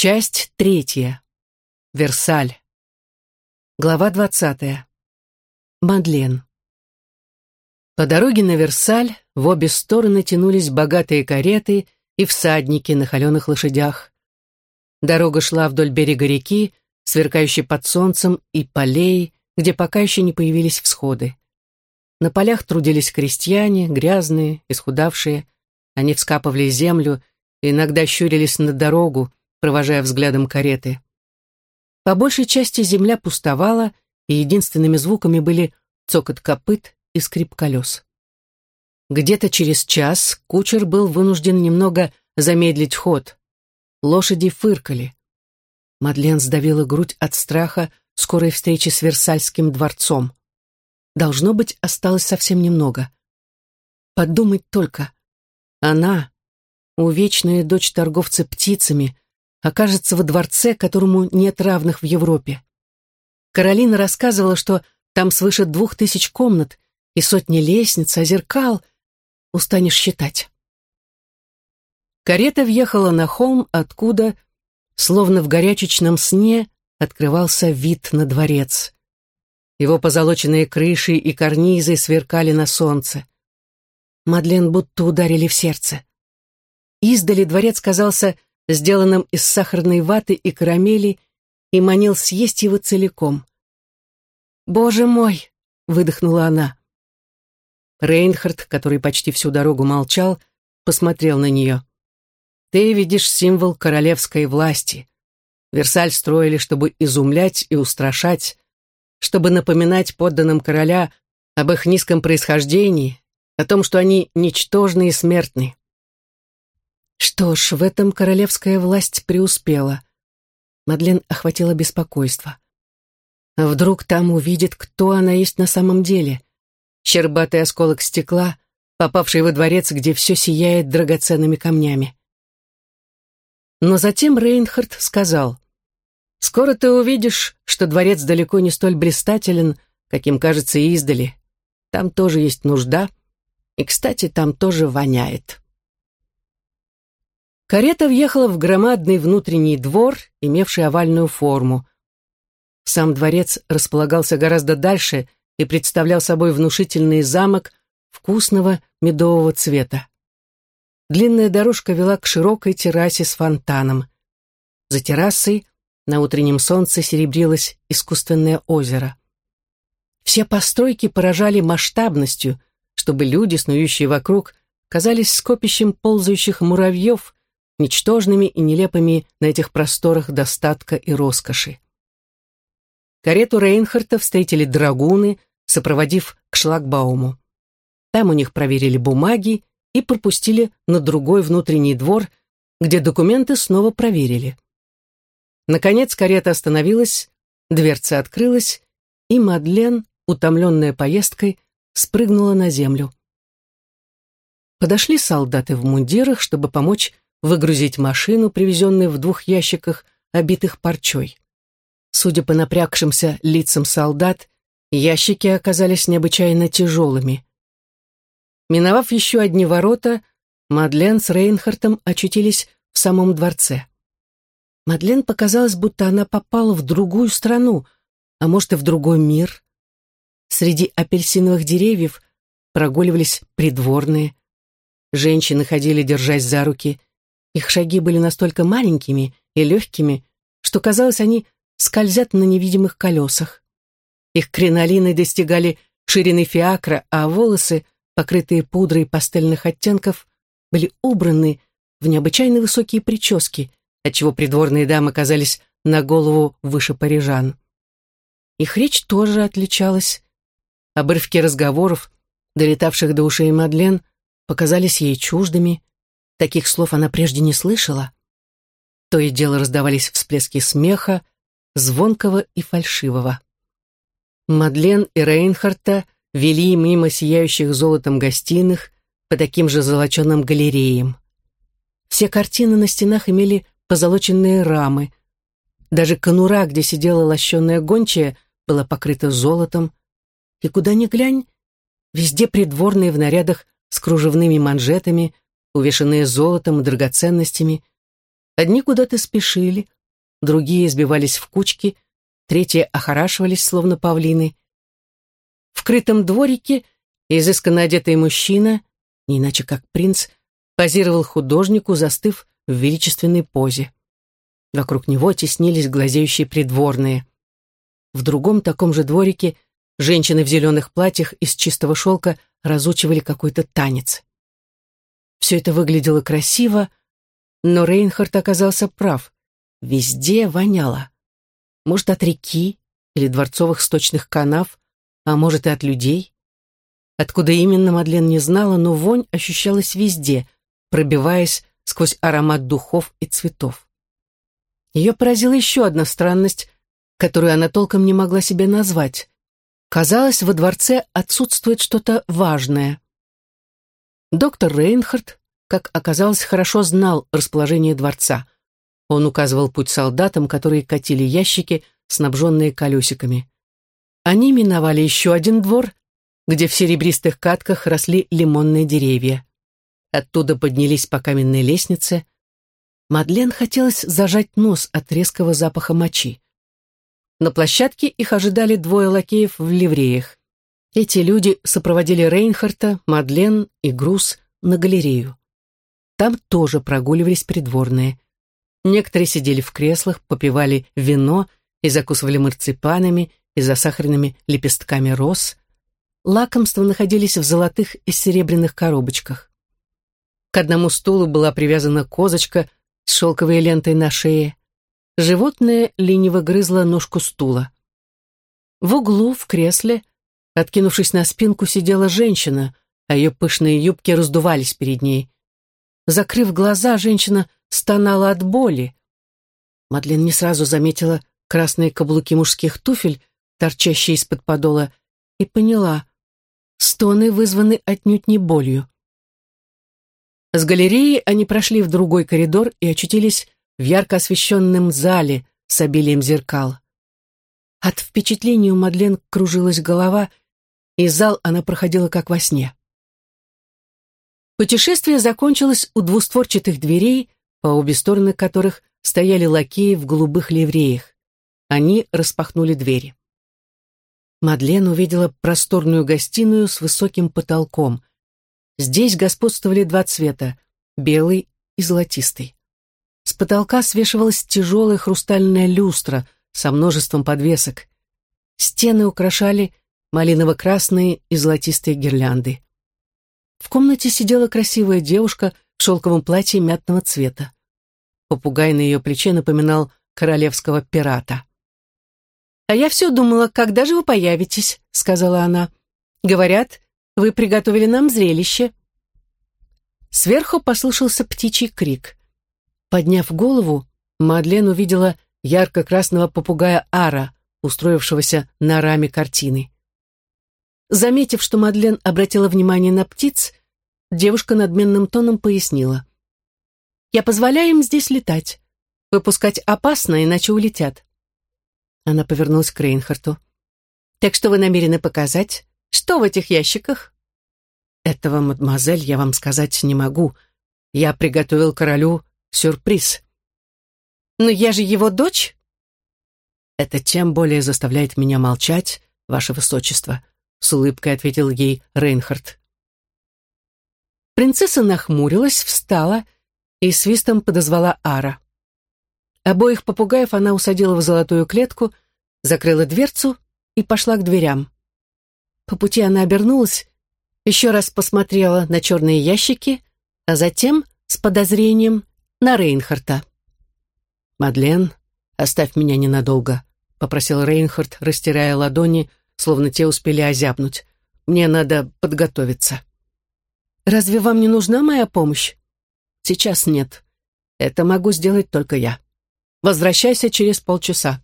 Часть третья. Версаль. Глава двадцатая. Мадлен. По дороге на Версаль в обе стороны тянулись богатые кареты и всадники на холеных лошадях. Дорога шла вдоль берега реки, сверкающей под солнцем, и полей, где пока еще не появились всходы. На полях трудились крестьяне, грязные, исхудавшие. Они вскапывали землю и иногда щурились на дорогу, провожая взглядом кареты. По большей части земля пустовала, и единственными звуками были цокот копыт и скрип колес. Где-то через час кучер был вынужден немного замедлить ход. Лошади фыркали. Мадлен сдавила грудь от страха скорой встречи с Версальским дворцом. Должно быть, осталось совсем немного. Подумать только. Она, увечная дочь торговца птицами, окажется во дворце, которому нет равных в Европе. Каролина рассказывала, что там свыше двух тысяч комнат и сотни лестниц, а зеркал устанешь считать. Карета въехала на холм, откуда, словно в горячечном сне, открывался вид на дворец. Его позолоченные крыши и карнизы сверкали на солнце. Мадлен будто ударили в сердце. Издали дворец казался сделанным из сахарной ваты и карамели, и манил съесть его целиком. «Боже мой!» — выдохнула она. Рейнхард, который почти всю дорогу молчал, посмотрел на нее. «Ты видишь символ королевской власти. Версаль строили, чтобы изумлять и устрашать, чтобы напоминать подданным короля об их низком происхождении, о том, что они ничтожны и смертны. Что ж, в этом королевская власть преуспела. Мадлен охватила беспокойство. А вдруг там увидит, кто она есть на самом деле? Щербатый осколок стекла, попавший во дворец, где все сияет драгоценными камнями. Но затем Рейнхард сказал, «Скоро ты увидишь, что дворец далеко не столь блистателен, каким кажется издали. Там тоже есть нужда, и, кстати, там тоже воняет». Карета въехала в громадный внутренний двор, имевший овальную форму. Сам дворец располагался гораздо дальше и представлял собой внушительный замок вкусного медового цвета. Длинная дорожка вела к широкой террасе с фонтаном. За террасой на утреннем солнце серебрилось искусственное озеро. Все постройки поражали масштабностью, чтобы люди, снующие вокруг, казались скопищем ползающих муравьев, ничтожными и нелепыми на этих просторах достатка и роскоши. Карету Рейнхарта встретили драгуны, сопроводив к шлагбауму. Там у них проверили бумаги и пропустили на другой внутренний двор, где документы снова проверили. Наконец карета остановилась, дверца открылась, и Мадлен, утомленная поездкой, спрыгнула на землю. Подошли солдаты в мундирах, чтобы помочь выгрузить машину, привезенную в двух ящиках, обитых парчой. Судя по напрягшимся лицам солдат, ящики оказались необычайно тяжелыми. Миновав еще одни ворота, Мадлен с Рейнхартом очутились в самом дворце. Мадлен показалось, будто она попала в другую страну, а может и в другой мир. Среди апельсиновых деревьев прогуливались придворные. Женщины ходили, держась за руки, их шаги были настолько маленькими и легкими, что, казалось, они скользят на невидимых колесах. Их кринолины достигали ширины фиакра, а волосы, покрытые пудрой пастельных оттенков, были убраны в необычайно высокие прически, отчего придворные дамы казались на голову выше парижан. Их речь тоже отличалась. Обрывки разговоров, долетавших до ушей Мадлен, показались ей чуждыми. Таких слов она прежде не слышала. То и дело раздавались всплески смеха, звонкого и фальшивого. Мадлен и Рейнхарта вели мимо сияющих золотом гостиных по таким же золоченым галереям. Все картины на стенах имели позолоченные рамы. Даже конура, где сидела лощеная гончая, была покрыта золотом. И куда ни глянь, везде придворные в нарядах с кружевными манжетами, увешанные золотом и драгоценностями. Одни куда-то спешили, другие сбивались в кучки, третьи охорашивались, словно павлины. В крытом дворике изысканно одетый мужчина, не иначе как принц, позировал художнику, застыв в величественной позе. Вокруг него теснились глазеющие придворные. В другом таком же дворике женщины в зеленых платьях из чистого шелка разучивали какой-то танец. Все это выглядело красиво, но Рейнхард оказался прав. Везде воняло. Может, от реки или дворцовых сточных канав, а может и от людей. Откуда именно Мадлен не знала, но вонь ощущалась везде, пробиваясь сквозь аромат духов и цветов. Ее поразила еще одна странность, которую она толком не могла себе назвать. Казалось, во дворце отсутствует что-то важное. Доктор Рейнхард, как оказалось, хорошо знал расположение дворца. Он указывал путь солдатам, которые катили ящики, снабженные колесиками. Они миновали еще один двор, где в серебристых катках росли лимонные деревья. Оттуда поднялись по каменной лестнице. Мадлен хотелось зажать нос от резкого запаха мочи. На площадке их ожидали двое лакеев в ливреях. Эти люди сопроводили Рейнхарта, Мадлен и Груз на галерею. Там тоже прогуливались придворные. Некоторые сидели в креслах, попивали вино и закусывали марципанами и засахаренными лепестками роз. Лакомства находились в золотых и серебряных коробочках. К одному стулу была привязана козочка с шелковой лентой на шее. Животное лениво грызло ножку стула. В углу, в кресле, откинувшись на спинку, сидела женщина, а ее пышные юбки раздувались перед ней. Закрыв глаза, женщина стонала от боли. Мадлен не сразу заметила красные каблуки мужских туфель, торчащие из-под подола, и поняла, стоны вызваны отнюдь не болью. С галереи они прошли в другой коридор и очутились в ярко освещенном зале с обилием зеркал. От впечатлений у Мадлен кружилась голова, и зал она проходила как во сне. Путешествие закончилось у двустворчатых дверей, по обе стороны которых стояли лакеи в голубых ливреях. Они распахнули двери. Мадлен увидела просторную гостиную с высоким потолком. Здесь господствовали два цвета — белый и золотистый. С потолка свешивалась тяжелая хрустальная люстра со множеством подвесок. Стены украшали малиново-красные и золотистые гирлянды. В комнате сидела красивая девушка в шелковом платье мятного цвета. Попугай на ее плече напоминал королевского пирата. «А я все думала, когда же вы появитесь?» — сказала она. «Говорят, вы приготовили нам зрелище». Сверху послышался птичий крик. Подняв голову, Мадлен увидела ярко-красного попугая Ара, устроившегося на раме картины. Заметив, что Мадлен обратила внимание на птиц, девушка надменным тоном пояснила. «Я позволяю им здесь летать. Выпускать опасно, иначе улетят». Она повернулась к Рейнхарту. «Так что вы намерены показать? Что в этих ящиках?» «Этого, мадемуазель, я вам сказать не могу. Я приготовил королю Сюрприз. Но я же его дочь? Это тем более заставляет меня молчать, ваше высочество, с улыбкой ответил ей Рейнхард. Принцесса нахмурилась, встала и свистом подозвала Ара. Обоих попугаев она усадила в золотую клетку, закрыла дверцу и пошла к дверям. По пути она обернулась, еще раз посмотрела на черные ящики, а затем с подозрением на Рейнхарта. «Мадлен, оставь меня ненадолго», — попросил Рейнхард, растирая ладони, словно те успели озябнуть. «Мне надо подготовиться». «Разве вам не нужна моя помощь?» «Сейчас нет. Это могу сделать только я. Возвращайся через полчаса».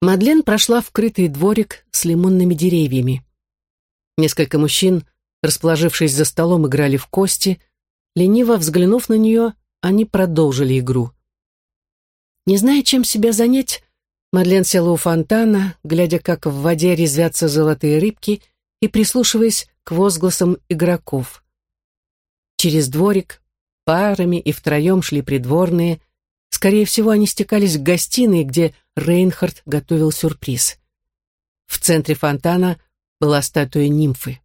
Мадлен прошла в крытый дворик с лимонными деревьями. Несколько мужчин, расположившись за столом, играли в кости. Лениво взглянув на нее, они продолжили игру. Не зная, чем себя занять, Мадлен села у фонтана, глядя, как в воде резвятся золотые рыбки и прислушиваясь к возгласам игроков. Через дворик, парами и втроем шли придворные. Скорее всего, они стекались к гостиной, где Рейнхард готовил сюрприз. В центре фонтана была статуя нимфы.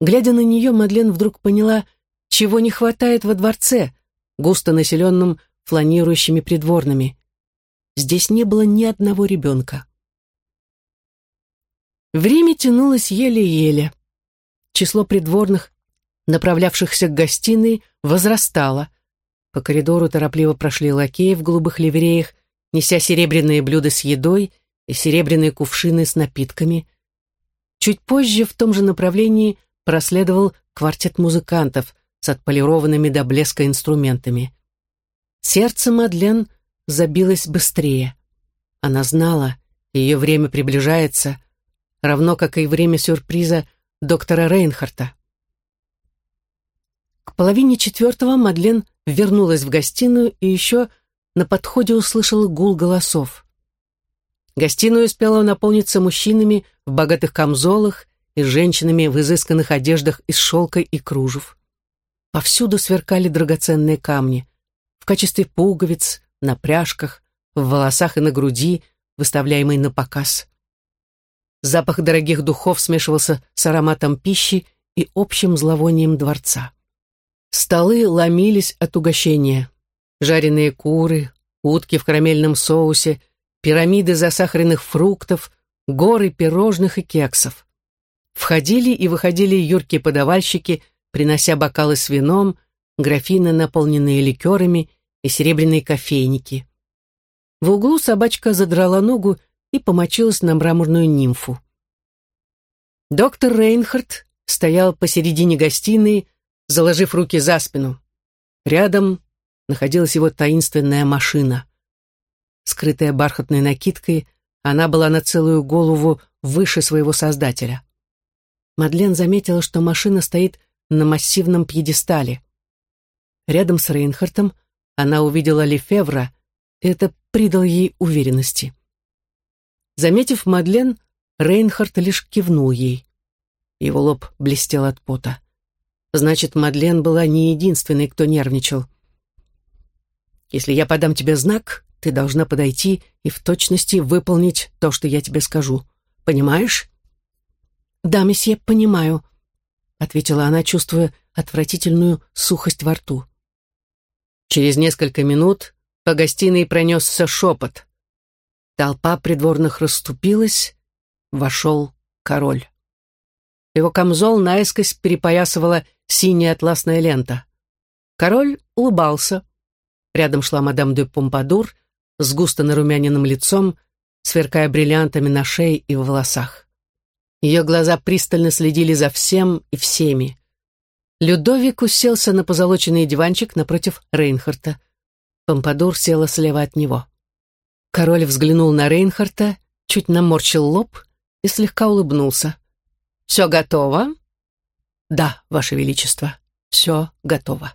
Глядя на нее, Мадлен вдруг поняла, чего не хватает во дворце, густо населенном фланирующими придворными. Здесь не было ни одного ребенка. Время тянулось еле-еле. Число придворных, направлявшихся к гостиной, возрастало. По коридору торопливо прошли лакеи в голубых ливреях, неся серебряные блюда с едой и серебряные кувшины с напитками. Чуть позже в том же направлении проследовал квартет музыкантов с отполированными до блеска инструментами. Сердце Мадлен забилось быстрее. Она знала, ее время приближается, равно как и время сюрприза доктора Рейнхарта. К половине четвертого Мадлен вернулась в гостиную и еще на подходе услышала гул голосов. Гостиную успела наполниться мужчинами в богатых камзолах и женщинами в изысканных одеждах из шелка и кружев. Повсюду сверкали драгоценные камни. В качестве пуговиц, на пряжках, в волосах и на груди, выставляемой на показ. Запах дорогих духов смешивался с ароматом пищи и общим зловонием дворца. Столы ломились от угощения. Жареные куры, утки в карамельном соусе, пирамиды засахаренных фруктов, горы пирожных и кексов. Входили и выходили юркие подавальщики, принося бокалы с вином, графины, наполненные ликерами, и серебряные кофейники. В углу собачка задрала ногу и помочилась на мраморную нимфу. Доктор Рейнхард стоял посередине гостиной, заложив руки за спину. Рядом находилась его таинственная машина. Скрытая бархатной накидкой, она была на целую голову выше своего создателя. Мадлен заметила, что машина стоит на массивном пьедестале. Рядом с Рейнхартом она увидела Лефевра, и это придало ей уверенности. Заметив Мадлен, Рейнхард лишь кивнул ей. Его лоб блестел от пота. Значит, Мадлен была не единственной, кто нервничал. «Если я подам тебе знак, ты должна подойти и в точности выполнить то, что я тебе скажу. Понимаешь?» «Да, месье, понимаю», — ответила она, чувствуя отвратительную сухость во рту. Через несколько минут по гостиной пронесся шепот. Толпа придворных расступилась, вошел король. Его камзол наискось перепоясывала синяя атласная лента. Король улыбался. Рядом шла мадам де Помпадур с густо нарумяненным лицом, сверкая бриллиантами на шее и в волосах. Ее глаза пристально следили за всем и всеми. Людовик уселся на позолоченный диванчик напротив Рейнхарта. Помпадур села слева от него. Король взглянул на Рейнхарта, чуть наморщил лоб и слегка улыбнулся. «Все готово?» «Да, Ваше Величество, все готово».